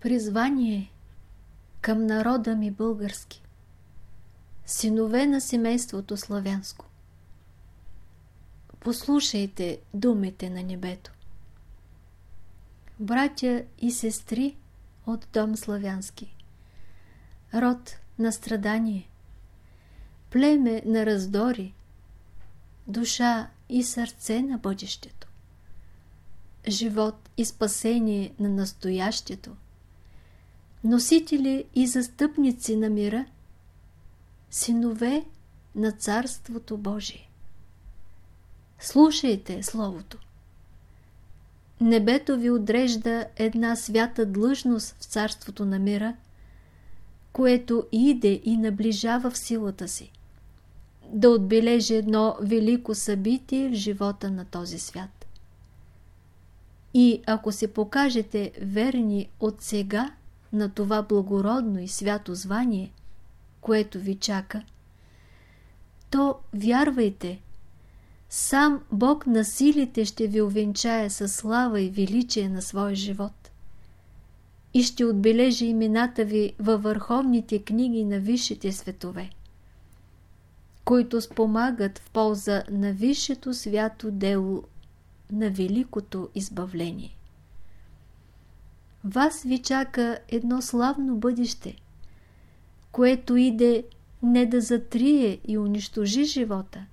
Призвание към народа ми български. Синове на семейството славянско. Послушайте думите на небето. Братя и сестри от дом славянски. Род на страдание. Племе на раздори. Душа и сърце на бъдещето. Живот и спасение на настоящето – носители и застъпници на мира, синове на Царството Божие. Слушайте Словото. Небето ви отрежда една свята длъжност в Царството на мира, което иде и наближава в силата си, да отбележи едно велико събитие в живота на този свят. И ако се покажете верни от сега, на това благородно и свято звание, което ви чака, то вярвайте, сам Бог на силите ще ви увенчае със слава и величие на своя живот. И ще отбележи имената ви във върховните книги на висшите светове, които спомагат в полза на висшето свято дело на великото избавление вас ви чака едно славно бъдеще, което иде не да затрие и унищожи живота,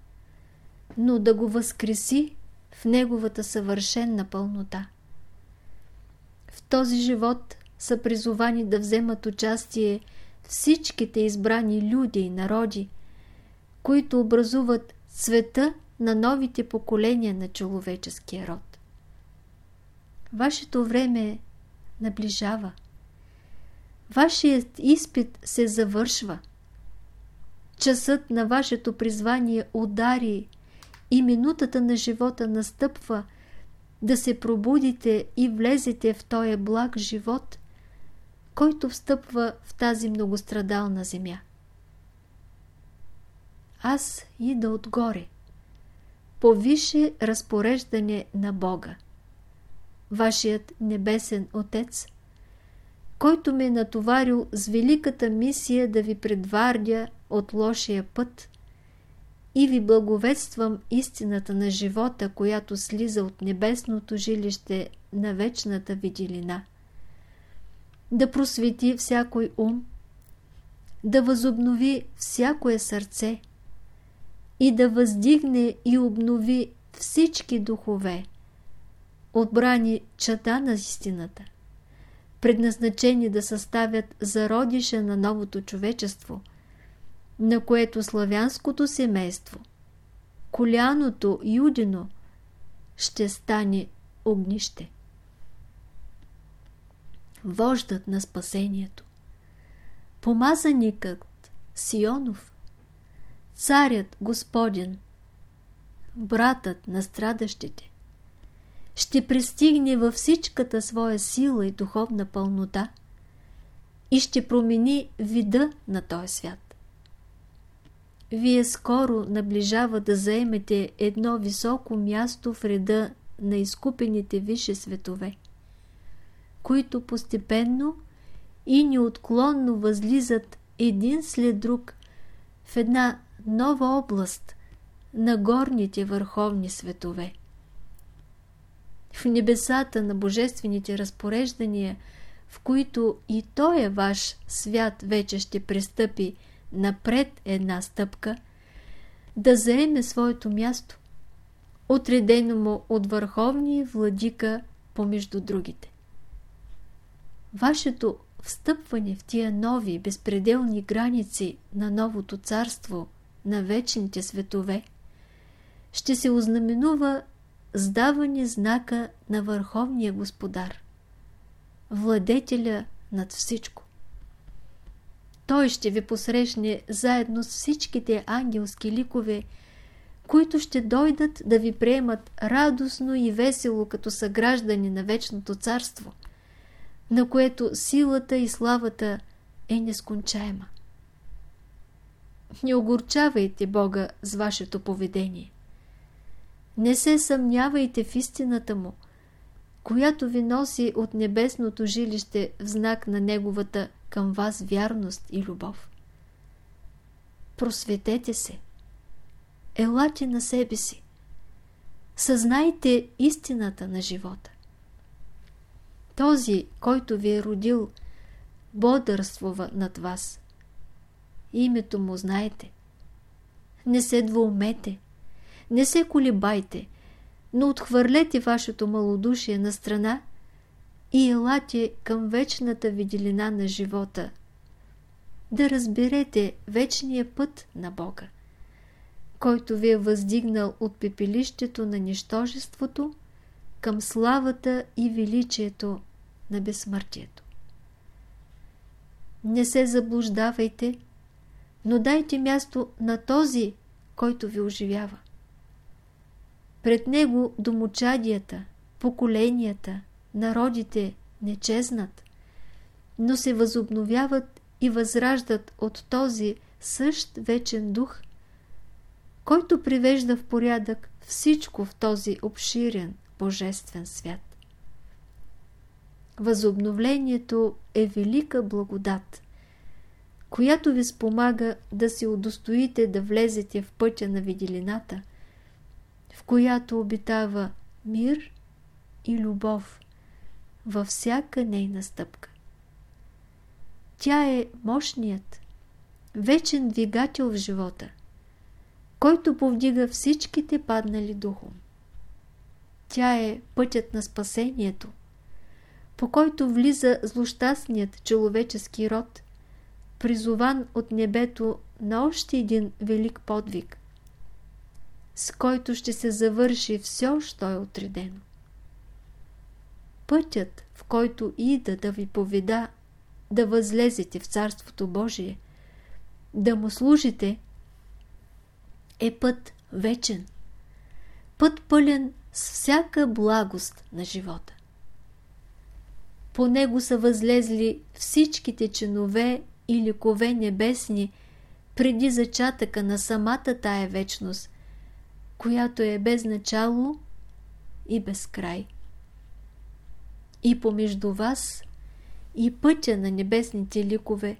но да го възкреси в неговата съвършенна пълнота. В този живот са призовани да вземат участие всичките избрани люди и народи, които образуват света на новите поколения на човеческия род. Вашето време е наближава. Вашият изпит се завършва. Часът на вашето призвание удари и минутата на живота настъпва да се пробудите и влезете в този благ живот, който встъпва в тази многострадална земя. Аз ида отгоре, по висше разпореждане на Бога вашият небесен Отец, който ме е натоварил с великата мисия да ви предвардя от лошия път и ви благовестствам истината на живота, която слиза от небесното жилище на вечната виделина. Да просвети всякой ум, да възобнови всякое сърце и да въздигне и обнови всички духове, отбрани чата на истината, предназначени да съставят зародиша на новото човечество, на което славянското семейство, коляното юдино, ще стане огнище. Вождът на спасението, помазаникът Сионов, царят Господен, братът на страдащите, ще пристигне във всичката своя сила и духовна пълнота и ще промени вида на този свят. Вие скоро наближава да заемете едно високо място в реда на изкупените висши светове, които постепенно и неотклонно възлизат един след друг в една нова област на горните върховни светове в небесата на божествените разпореждания, в които и той е ваш свят вече ще пристъпи напред една стъпка, да заеме своето място, отредено му от върховния владика помежду другите. Вашето встъпване в тия нови, безпределни граници на новото царство, на вечните светове, ще се ознаменува сдаване знака на Върховния Господар, владетеля над всичко. Той ще ви посрещне заедно с всичките ангелски ликове, които ще дойдат да ви приемат радостно и весело като съграждани на вечното царство, на което силата и славата е нескончаема. Не огорчавайте Бога с вашето поведение. Не се съмнявайте в истината му, която ви носи от небесното жилище в знак на неговата към вас вярност и любов. Просветете се. Елате на себе си. Съзнайте истината на живота. Този, който ви е родил, бодърствува над вас. Името му знаете. Не се двоумете, не се колебайте, но отхвърлете вашето малодушие на страна и елате към вечната виделина на живота, да разберете вечния път на Бога, който ви е въздигнал от пепелището на нищожеството към славата и величието на безсмъртието. Не се заблуждавайте, но дайте място на този, който ви оживява. Пред него домочадията, поколенията, народите не чезнат, но се възобновяват и възраждат от този същ вечен дух, който привежда в порядък всичко в този обширен божествен свят. Възобновлението е велика благодат, която ви спомага да се удостоите да влезете в пътя на виделината, която обитава мир и любов във всяка нейна стъпка. Тя е мощният, вечен двигател в живота, който повдига всичките паднали духом. Тя е пътят на спасението, по който влиза злощастният човечески род, призован от небето на още един велик подвиг, с който ще се завърши все, що е отредено. Пътят, в който ида да ви поведа да възлезете в Царството Божие, да му служите, е път вечен, път пълен с всяка благост на живота. По него са възлезли всичките чинове и ликове небесни преди зачатъка на самата тая вечност, която е без начало и без край. И помежду вас и пътя на небесните ликове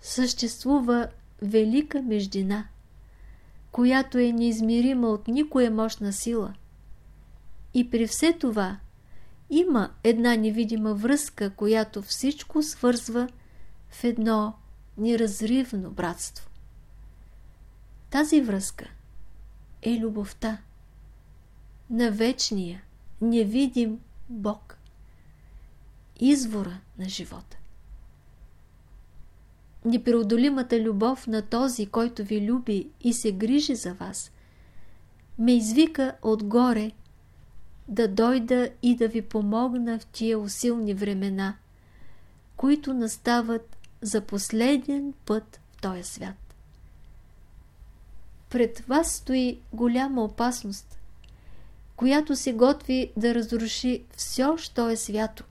съществува велика междина, която е неизмерима от никоя мощна сила. И при все това има една невидима връзка, която всичко свързва в едно неразривно братство. Тази връзка е любовта на вечния, невидим Бог, извора на живота. Непреодолимата любов на този, който ви люби и се грижи за вас, ме извика отгоре да дойда и да ви помогна в тия усилни времена, които настават за последен път в този свят. Пред вас стои голяма опасност, която се готви да разруши все, що е свято,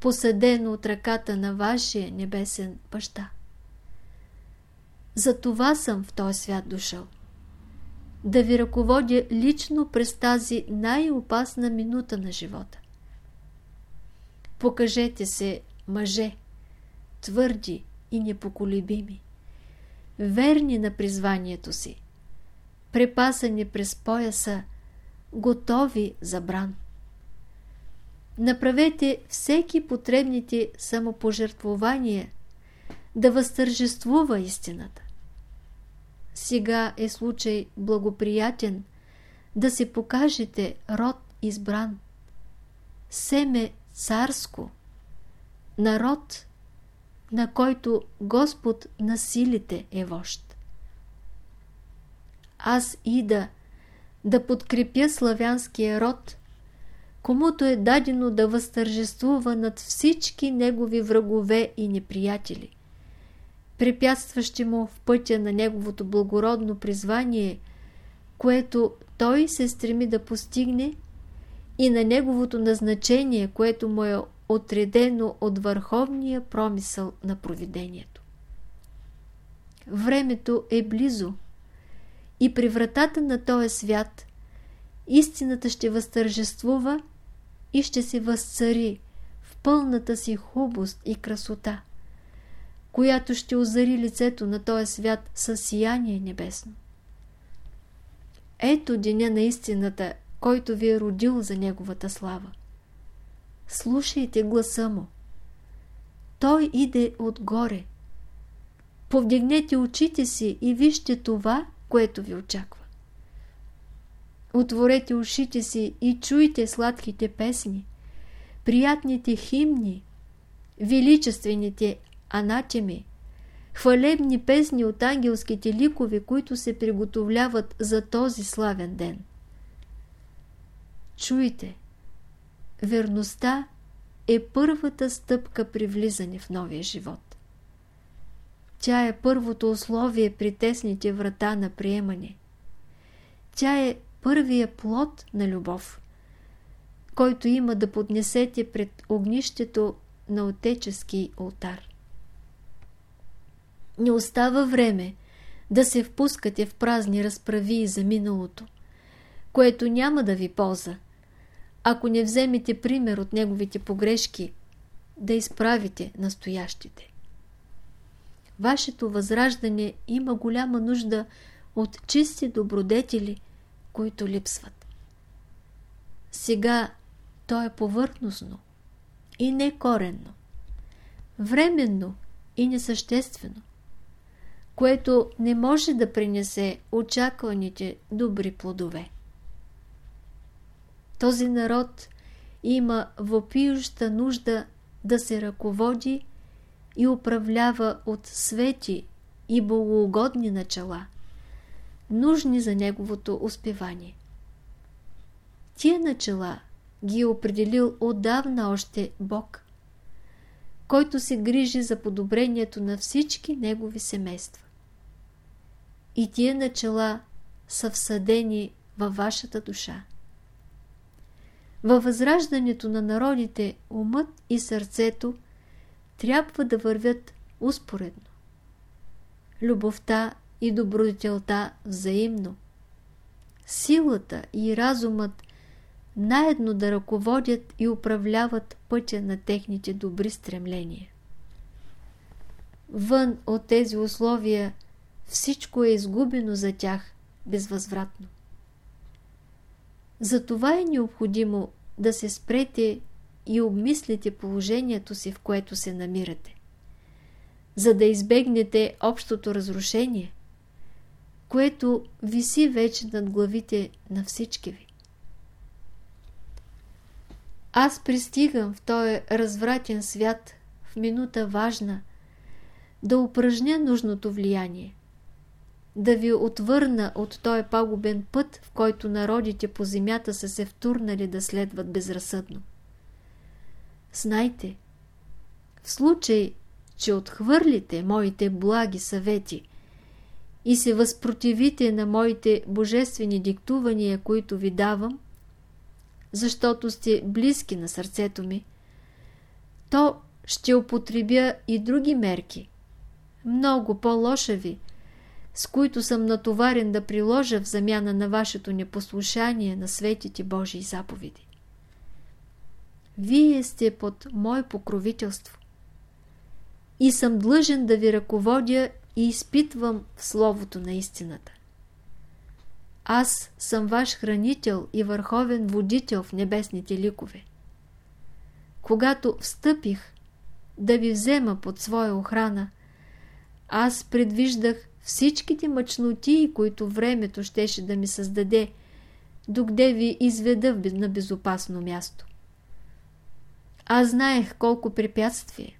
посъдено от ръката на вашия небесен баща. За това съм в този свят дошъл. Да ви ръководя лично през тази най-опасна минута на живота. Покажете се, мъже, твърди и непоколебими, верни на призванието си, препасани през пояса, готови за бран. Направете всеки потребните самопожертвования да възтържествува истината. Сега е случай благоприятен да се покажете род избран, семе царско, народ на който Господ на силите е вожд. Аз ида да подкрепя славянския род, комуто е дадено да възтържествува над всички негови врагове и неприятели, препятстващи му в пътя на неговото благородно призвание, което той се стреми да постигне и на неговото назначение, което му е отредено от върховния промисъл на провидението. Времето е близо и при вратата на този свят истината ще възтържествува и ще се възцари в пълната си хубост и красота, която ще озари лицето на този свят със сияние небесно. Ето деня на истината, който ви е родил за неговата слава. Слушайте гласа му. Той иде отгоре. Повдигнете очите си и вижте това, което ви очаква. Отворете ушите си и чуйте сладките песни, приятните химни, величествените анатеми, хвалебни песни от ангелските ликове, които се приготовляват за този славен ден. Чуйте, верността е първата стъпка при влизане в новия живот. Тя е първото условие при тесните врата на приемане. Тя е първия плод на любов, който има да поднесете пред огнището на отечески ултар. Не остава време да се впускате в празни разправи за миналото, което няма да ви полза, ако не вземете пример от неговите погрешки, да изправите настоящите. Вашето възраждане има голяма нужда от чисти добродетели, които липсват. Сега то е повърхностно и не коренно, временно и несъществено, което не може да принесе очакваните добри плодове. Този народ има въпиюща нужда да се ръководи и управлява от свети и богоугодни начала, нужни за неговото успевание. Тия начала ги е определил отдавна още Бог, който се грижи за подобрението на всички негови семейства. И тия начала са всъдени във вашата душа. Във възраждането на народите умът и сърцето трябва да вървят успоредно. Любовта и добродетелта взаимно. Силата и разумът наедно да ръководят и управляват пътя на техните добри стремления. Вън от тези условия всичко е изгубено за тях безвъзвратно. Затова е необходимо да се спрете и обмислите положението си, в което се намирате, за да избегнете общото разрушение, което виси вече над главите на всички ви. Аз пристигам в този развратен свят в минута важна да упражня нужното влияние да ви отвърна от този пагубен път, в който народите по земята са се втурнали да следват безразсъдно. Знайте, в случай, че отхвърлите моите благи съвети и се възпротивите на моите божествени диктувания, които ви давам, защото сте близки на сърцето ми, то ще употребя и други мерки, много по-лошави, с които съм натоварен да приложа в замяна на вашето непослушание на светите Божии заповеди. Вие сте под мое покровителство и съм длъжен да ви ръководя и изпитвам в Словото на истината. Аз съм ваш хранител и върховен водител в небесните ликове. Когато встъпих да ви взема под своя охрана, аз предвиждах всичките мъчноти, които времето щеше да ми създаде, докъде ви изведа на безопасно място. Аз знаех колко препятствие,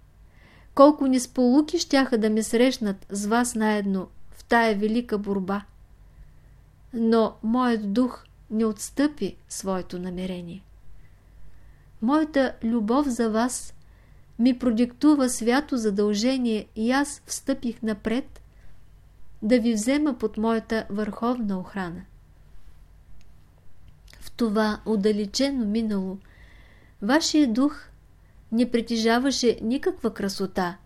колко несполуки щяха да ме срещнат с вас наедно в тая велика борба. Но моят дух не отстъпи своето намерение. Моята любов за вас ми продиктува свято задължение и аз встъпих напред да ви взема под моята върховна охрана. В това отдалечено минало, вашия дух не притежаваше никаква красота,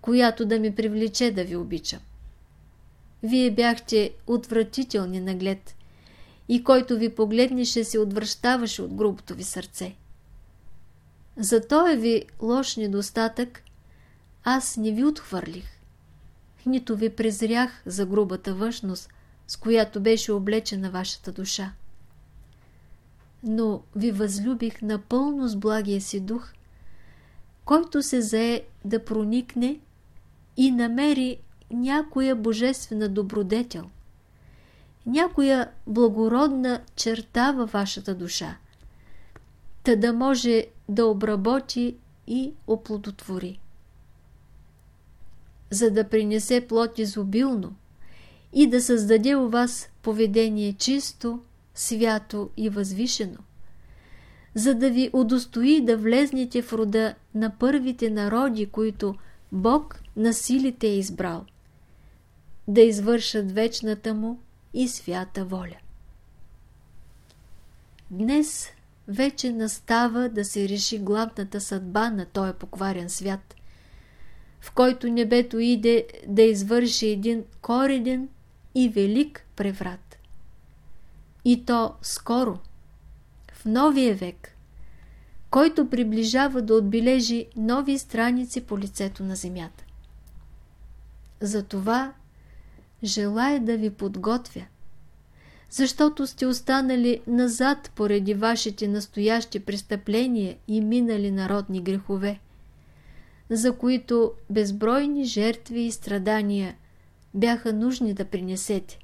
която да ми привлече да ви обичам. Вие бяхте отвратителни наглед и който ви погледнеше се отвръщаваше от грубото ви сърце. За този ви лош недостатък аз не ви отхвърлих. Нито ви презрях за грубата външност, с която беше облечена вашата душа. Но ви възлюбих напълно с благия си дух, който се зае да проникне и намери някоя божествена добродетел, някоя благородна черта във вашата душа, та да може да обработи и оплодотвори. За да принесе плод изобилно и да създаде у вас поведение чисто, свято и възвишено, за да ви удостои да влезнете в рода на първите народи, които Бог на силите е избрал, да извършат вечната му и свята воля. Днес вече настава да се реши главната съдба на този покварен свят, в който небето иде да извърши един кореден и велик преврат. И то скоро, в новия век, който приближава да отбележи нови страници по лицето на земята. Затова желая да ви подготвя, защото сте останали назад поради вашите настоящи престъпления и минали народни грехове, за които безбройни жертви и страдания бяха нужни да принесете.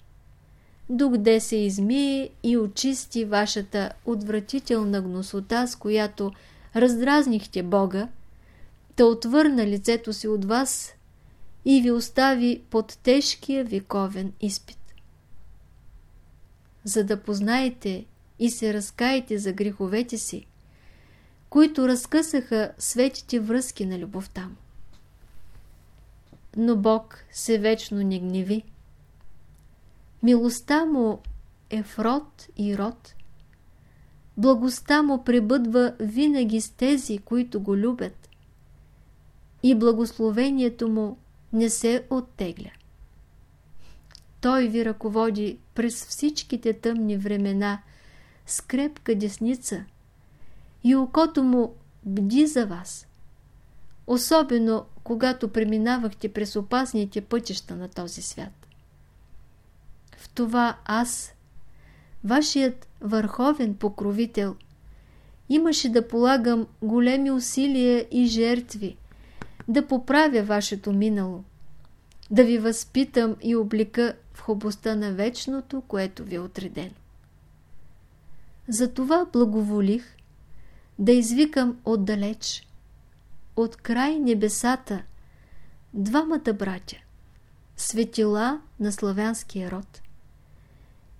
Докъде се измие и очисти вашата отвратителна гносота, с която раздразнихте Бога, да отвърна лицето си от вас и ви остави под тежкия вековен изпит. За да познаете и се разкаете за греховете си, които разкъсаха светите връзки на любовта му. Но Бог се вечно не гневи. Милостта му е в род и род. Благостта му пребъдва винаги с тези, които го любят. И благословението му не се оттегля. Той ви ръководи през всичките тъмни времена с крепка десница и окото му бди за вас. Особено, когато преминавахте през опасните пътища на този свят. В това аз, вашият върховен покровител, имаше да полагам големи усилия и жертви – да поправя вашето минало, да ви възпитам и облика в хубостта на вечното, което ви е отредено. Затова благоволих да извикам отдалеч, от край небесата, двамата братя, светила на славянския род,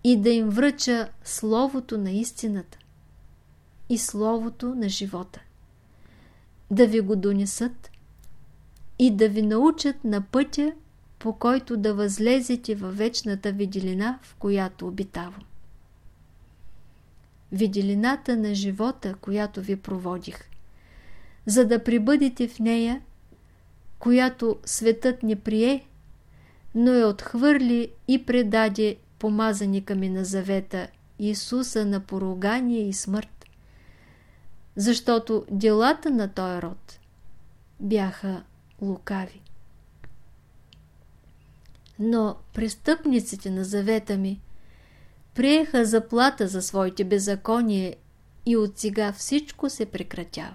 и да им връча Словото на истината и Словото на живота, да ви го донесат и да ви научат на пътя, по който да възлезете във вечната виделина, в която обитавам. Виделината на живота, която ви проводих, за да прибъдете в нея, която светът не прие, но е отхвърли и предаде помазаника ми на завета Исуса на поругание и смърт. Защото делата на този род бяха лукави. Но престъпниците на завета ми приеха заплата за своите беззакония и от сега всичко се прекратява.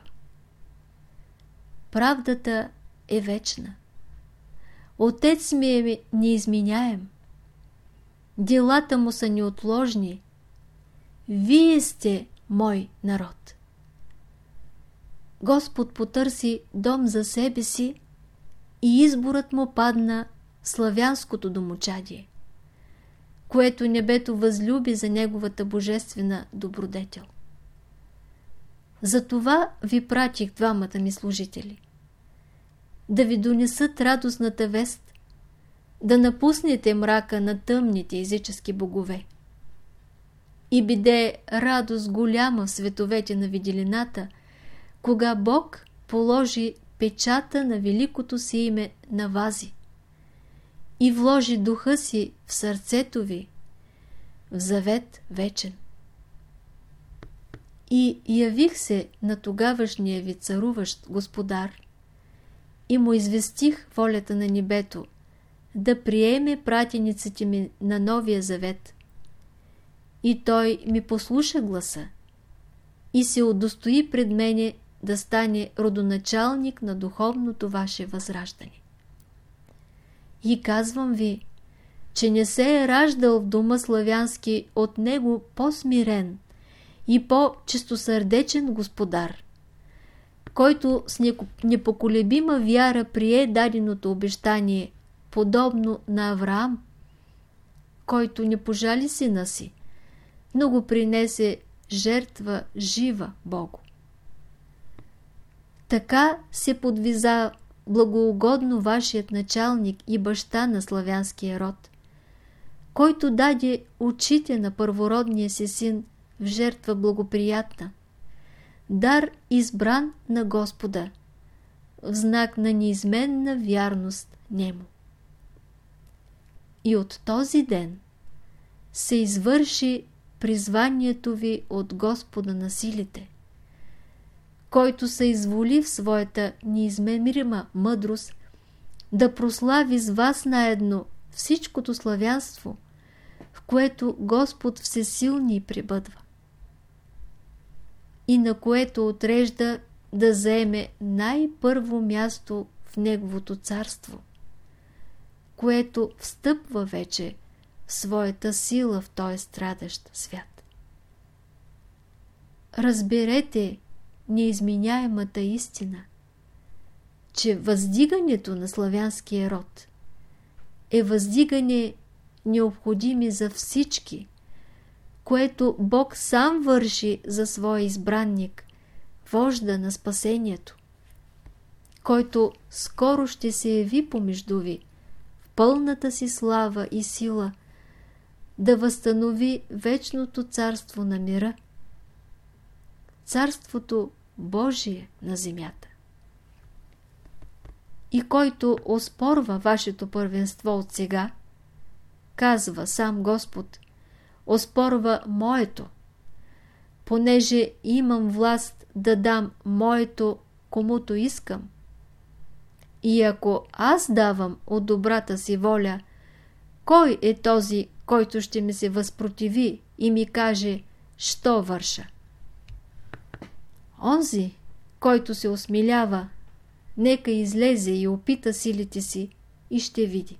Правдата е вечна. Отец ми е неизменяем. Делата му са неотложни. Вие сте мой народ. Господ потърси дом за себе си и изборът му падна славянското домочадие, което небето възлюби за неговата божествена добродетел. Затова ви пратих двамата ми служители. Да ви донесат радостната вест, да напуснете мрака на тъмните езически богове. И биде радост голяма в световете на виделината, кога Бог положи печата на великото си име на вази и вложи духа си в сърцето ви в завет вечен. И явих се на тогавашния ви царуващ господар и му известих волята на небето да приеме пратениците ми на Новия Завет. И той ми послуша гласа и се удостои пред мене да стане родоначалник на духовното ваше възраждане. И казвам ви, че не се е раждал в дома славянски от него по-смирен и по-чистосърдечен господар, който с непоколебима вяра прие даденото обещание, подобно на Авраам, който не пожали сина си, но го принесе жертва жива Богу. Така се подвиза благоугодно вашият началник и баща на славянския род, който даде очите на първородния си син в жертва благоприятна, дар избран на Господа, в знак на неизменна вярност нему. И от този ден се извърши призванието ви от Господа на силите, който се изволи в своята неизмерима мъдрост да прослави с вас наедно всичкото славянство, в което Господ всесилни прибъдва и на което отрежда да заеме най-първо място в Неговото царство, което встъпва вече в своята сила в този страдащ свят. Разберете неизменяемата истина, че въздигането на славянския род е въздигане необходими за всички, което Бог сам върши за своя избранник, вожда на спасението, който скоро ще се яви помежду ви в пълната си слава и сила, да възстанови вечното царство на мира, царството Божие на земята. И който оспорва вашето първенство от сега, казва сам Господ, оспорва моето, понеже имам власт да дам моето комуто искам. И ако аз давам от добрата си воля, кой е този, който ще ми се възпротиви и ми каже, що върша? Онзи, който се осмилява, нека излезе и опита силите си и ще види.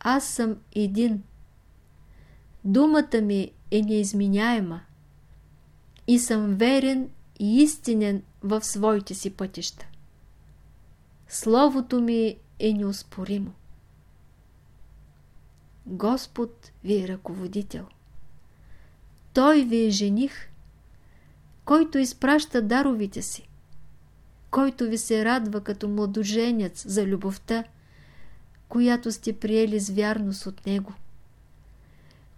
Аз съм един. Думата ми е неизменяема и съм верен и истинен в своите си пътища. Словото ми е неоспоримо. Господ ви е ръководител. Той ви е жених, който изпраща даровите си, който ви се радва като младоженец за любовта, която сте приели с вярност от Него,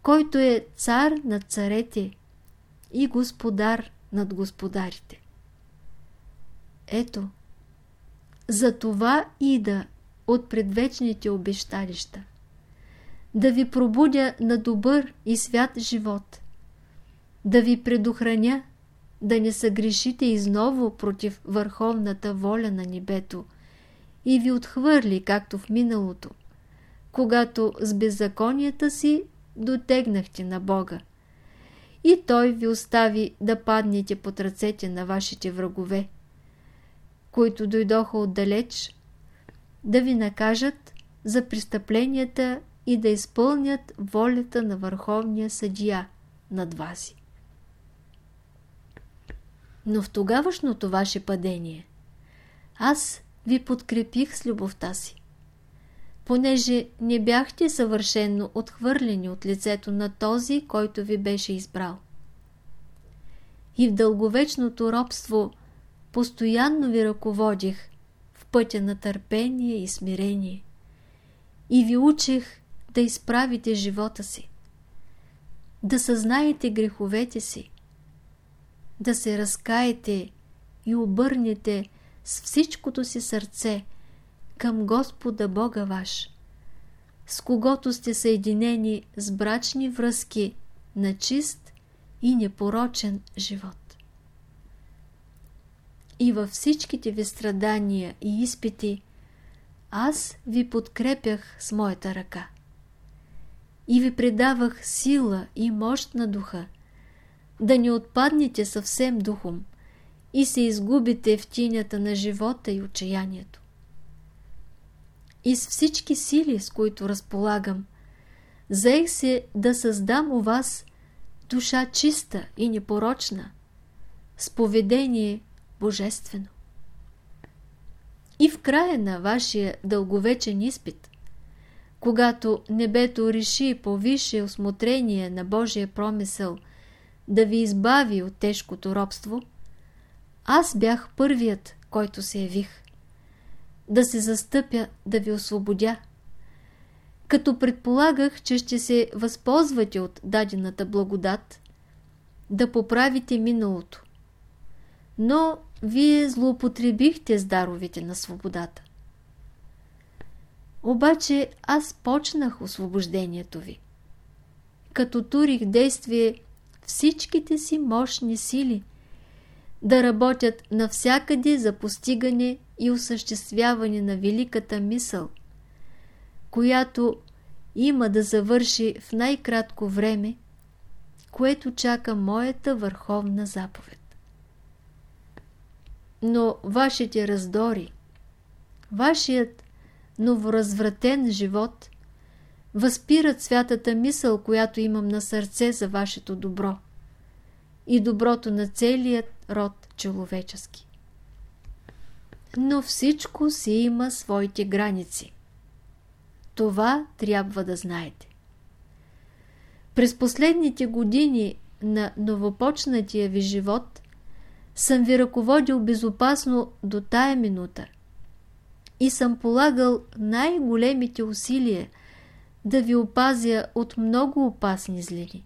който е цар над царете и господар над господарите. Ето, за това ида от предвечните обещалища, да ви пробудя на добър и свят живот, да ви предохраня, да не съгрешите изново против върховната воля на небето – и ви отхвърли, както в миналото, когато с беззаконията си дотегнахте на Бога. И Той ви остави да паднете под ръцете на вашите врагове, които дойдоха отдалеч, да ви накажат за престъпленията и да изпълнят волята на Върховния съдия над вас. Но в тогавашното ваше падение аз ви подкрепих с любовта си. Понеже не бяхте съвършенно отхвърлени от лицето на този, който ви беше избрал. И в дълговечното робство постоянно ви ръководих в пътя на търпение и смирение. И ви учех да изправите живота си, да съзнаете греховете си, да се разкаете и обърнете с всичкото си сърце към Господа Бога ваш, с когото сте съединени с брачни връзки на чист и непорочен живот. И във всичките ви страдания и изпити аз ви подкрепях с моята ръка. И ви предавах сила и мощ на духа, да не отпаднете съвсем духом и се изгубите в тинята на живота и отчаянието. И с всички сили, с които разполагам, заех се да създам у вас душа чиста и непорочна, с поведение божествено. И в края на вашия дълговечен изпит, когато небето реши по висше осмотрение на Божия промисъл да ви избави от тежкото робство, аз бях първият, който се явих. Да се застъпя, да ви освободя. Като предполагах, че ще се възползвате от дадената благодат, да поправите миналото. Но вие злоупотребихте с даровите на свободата. Обаче аз почнах освобождението ви. Като турих действие всичките си мощни сили да работят навсякъде за постигане и осъществяване на великата мисъл, която има да завърши в най-кратко време, което чака моята върховна заповед. Но вашите раздори, вашият новоразвратен живот възпират святата мисъл, която имам на сърце за вашето добро и доброто на целият род човечески. Но всичко си има своите граници. Това трябва да знаете. През последните години на новопочнатия ви живот съм ви ръководил безопасно до тая минута и съм полагал най-големите усилия да ви опазя от много опасни злини.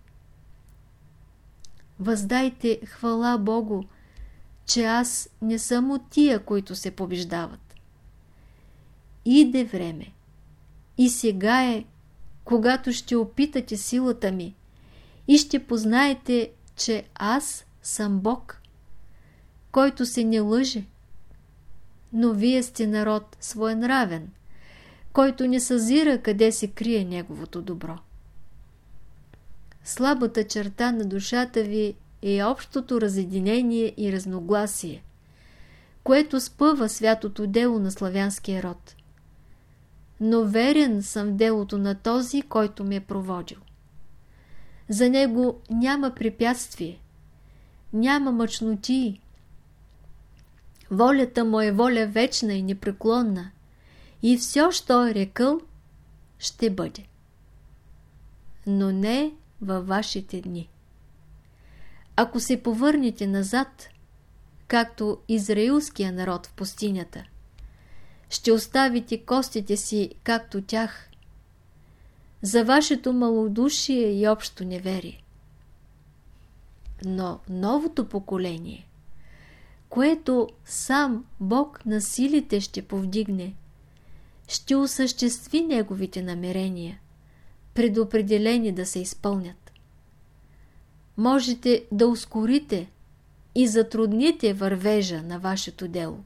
Въздайте хвала Богу, че аз не съм от тия, които се побеждават. Иде време. И сега е, когато ще опитате силата ми и ще познаете, че аз съм Бог който се не лъже. Но вие сте народ своенравен, който не съзира къде се крие неговото добро. Слабата черта на душата ви е общото разединение и разногласие, което спъва святото дело на славянския род. Но верен съм в делото на този, който ме е проводил. За него няма препятствие, няма мъчноти, Волята му е воля вечна и непреклонна и все, що е рекъл, ще бъде. Но не във вашите дни. Ако се повърнете назад, както израилския народ в пустинята, ще оставите костите си, както тях, за вашето малодушие и общо неверие. Но новото поколение – което сам Бог на силите ще повдигне, ще осъществи неговите намерения, предопределени да се изпълнят. Можете да ускорите и затрудните вървежа на вашето дело,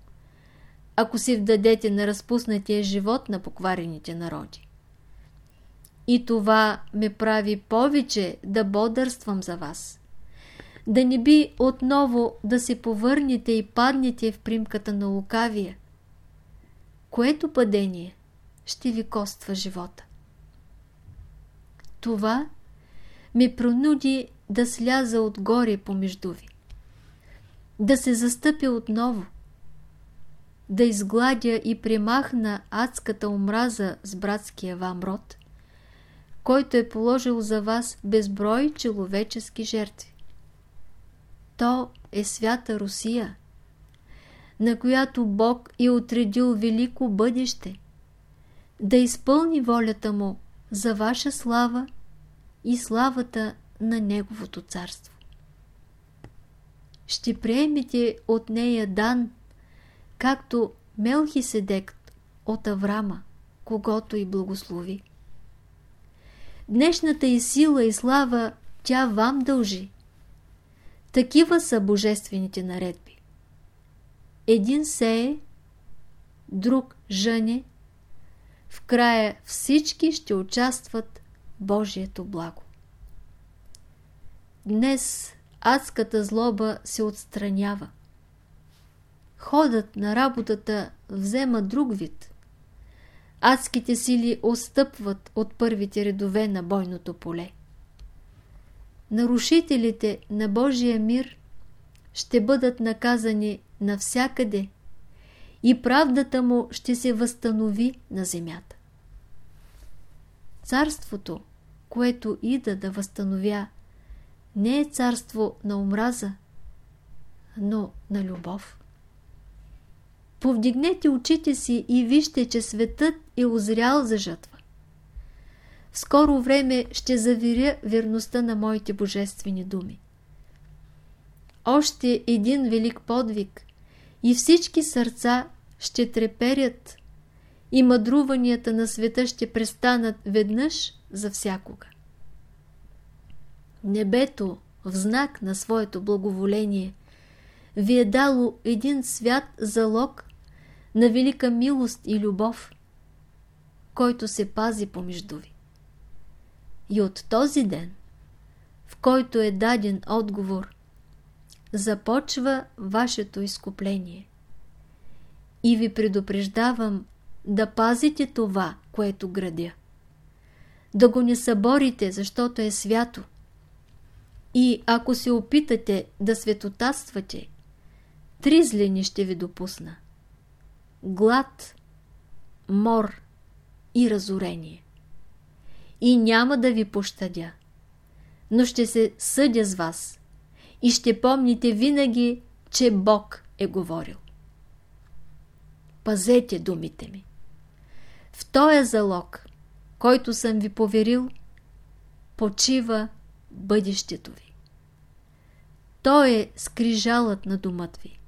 ако се вдадете на разпуснатия живот на покварените народи. И това ме прави повече да бодърствам за вас да не би отново да се повърнете и паднете в примката на лукавия, което падение ще ви коства живота. Това ме пронуди да сляза отгоре помежду ви, да се застъпя отново, да изгладя и примахна адската омраза с братския вам род, който е положил за вас безброй человечески жертви. То е свята Русия, на която Бог е отредил велико бъдеще, да изпълни волята му за ваша слава и славата на Неговото царство. Ще приемете от нея дан, както Мелхиседек от Аврама, когато и благослови. Днешната и сила и слава тя вам дължи Такива са божествените наредби. Един сее, друг жъне, в края всички ще участват Божието благо. Днес адската злоба се отстранява. Ходът на работата взема друг вид. Адските сили отстъпват от първите редове на бойното поле. Нарушителите на Божия мир ще бъдат наказани навсякъде и правдата му ще се възстанови на земята. Царството, което ида да възстановя, не е царство на омраза, но на любов. Повдигнете очите си и вижте, че светът е озрял за жатва. В скоро време ще заверя верността на моите божествени думи. Още един велик подвиг и всички сърца ще треперят и мъдруванията на света ще престанат веднъж за всякога. Небето, в знак на своето благоволение, ви е дало един свят залог на велика милост и любов, който се пази помежду ви. И от този ден, в който е даден отговор, започва вашето изкупление. И ви предупреждавам да пазите това, което градя. Да го не съборите, защото е свято. И ако се опитате да светотатствате, три злини ще ви допусна. Глад, мор и разорение. И няма да ви пощадя, но ще се съдя с вас и ще помните винаги, че Бог е говорил. Пазете думите ми. В този залог, който съм ви поверил, почива бъдещето ви. Той е скрижалът на думът ви.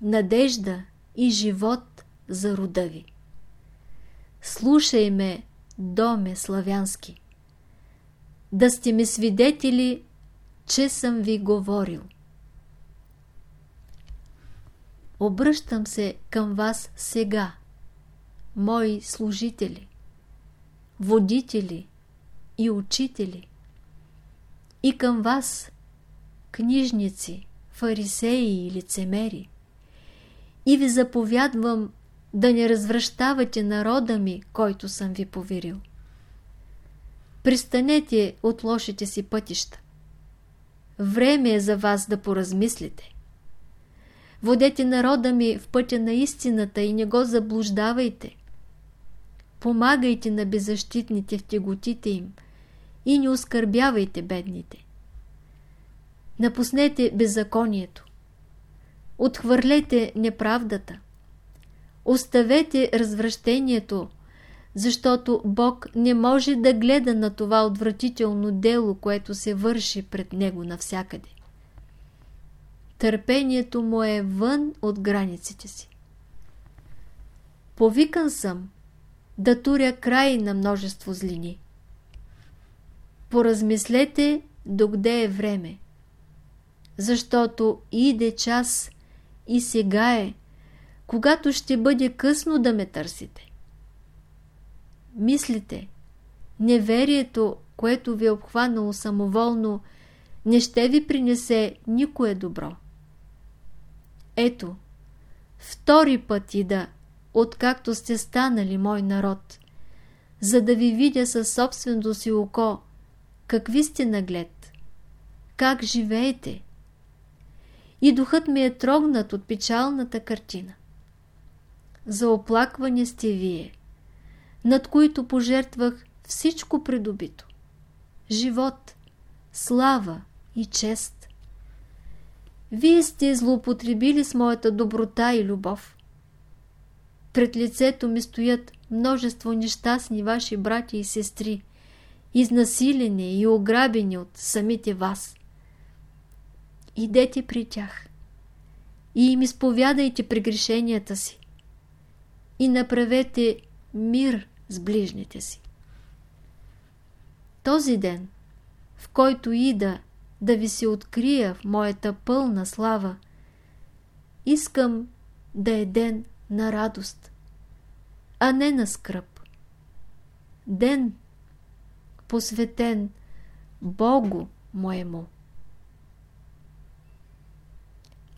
Надежда и живот за рода ви. Слушай ме, доме славянски. Да сте ми свидетели, че съм ви говорил. Обръщам се към вас сега, мои служители, водители и учители, и към вас, книжници, фарисеи и лицемери, и ви заповядвам да не развръщавате народа ми, който съм ви поверил. Пристанете от лошите си пътища. Време е за вас да поразмислите. Водете народа ми в пътя на истината и не го заблуждавайте. Помагайте на беззащитните в теготите им и не оскърбявайте бедните. Напуснете беззаконието. Отхвърлете неправдата. Оставете развращението, защото Бог не може да гледа на това отвратително дело, което се върши пред Него навсякъде. Търпението му е вън от границите си. Повикан съм да туря край на множество злини. Поразмислете докъде е време, защото иде час и сега е, когато ще бъде късно да ме търсите. Мислите, неверието, което ви е обхванало самоволно, не ще ви принесе никое добро. Ето, втори път ида, откакто сте станали мой народ, за да ви видя със собственото си око, какви сте наглед, как живеете. И духът ми е трогнат от печалната картина. За оплакване сте вие, над които пожертвах всичко придобито. Живот, слава и чест. Вие сте злоупотребили с моята доброта и любов. Пред лицето ми стоят множество нещастни ваши брати и сестри, изнасилени и ограбени от самите вас. Идете при тях и им изповядайте прегрешенията си и направете мир с ближните си. Този ден, в който Ида да ви се открия в моята пълна слава. Искам да е ден на радост, а не на скръп. Ден посветен Богу моему.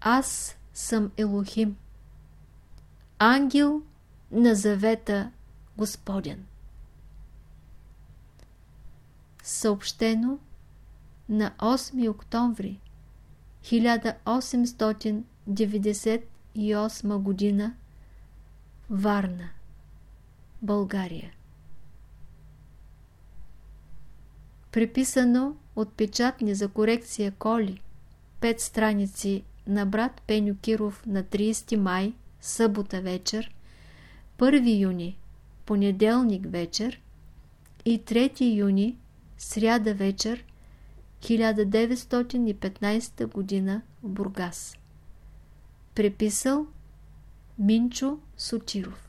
Аз съм Елохим, ангел на завета Господен. Съобщено на 8 октомври 1898 година Варна, България. Приписано от печатни за корекция Коли, 5 страници на брат Пеню Киров на 30 май, събота вечер, 1 юни, понеделник вечер и 3 юни, сряда вечер, 1915 година в Бургас. Преписал Минчо Сотиров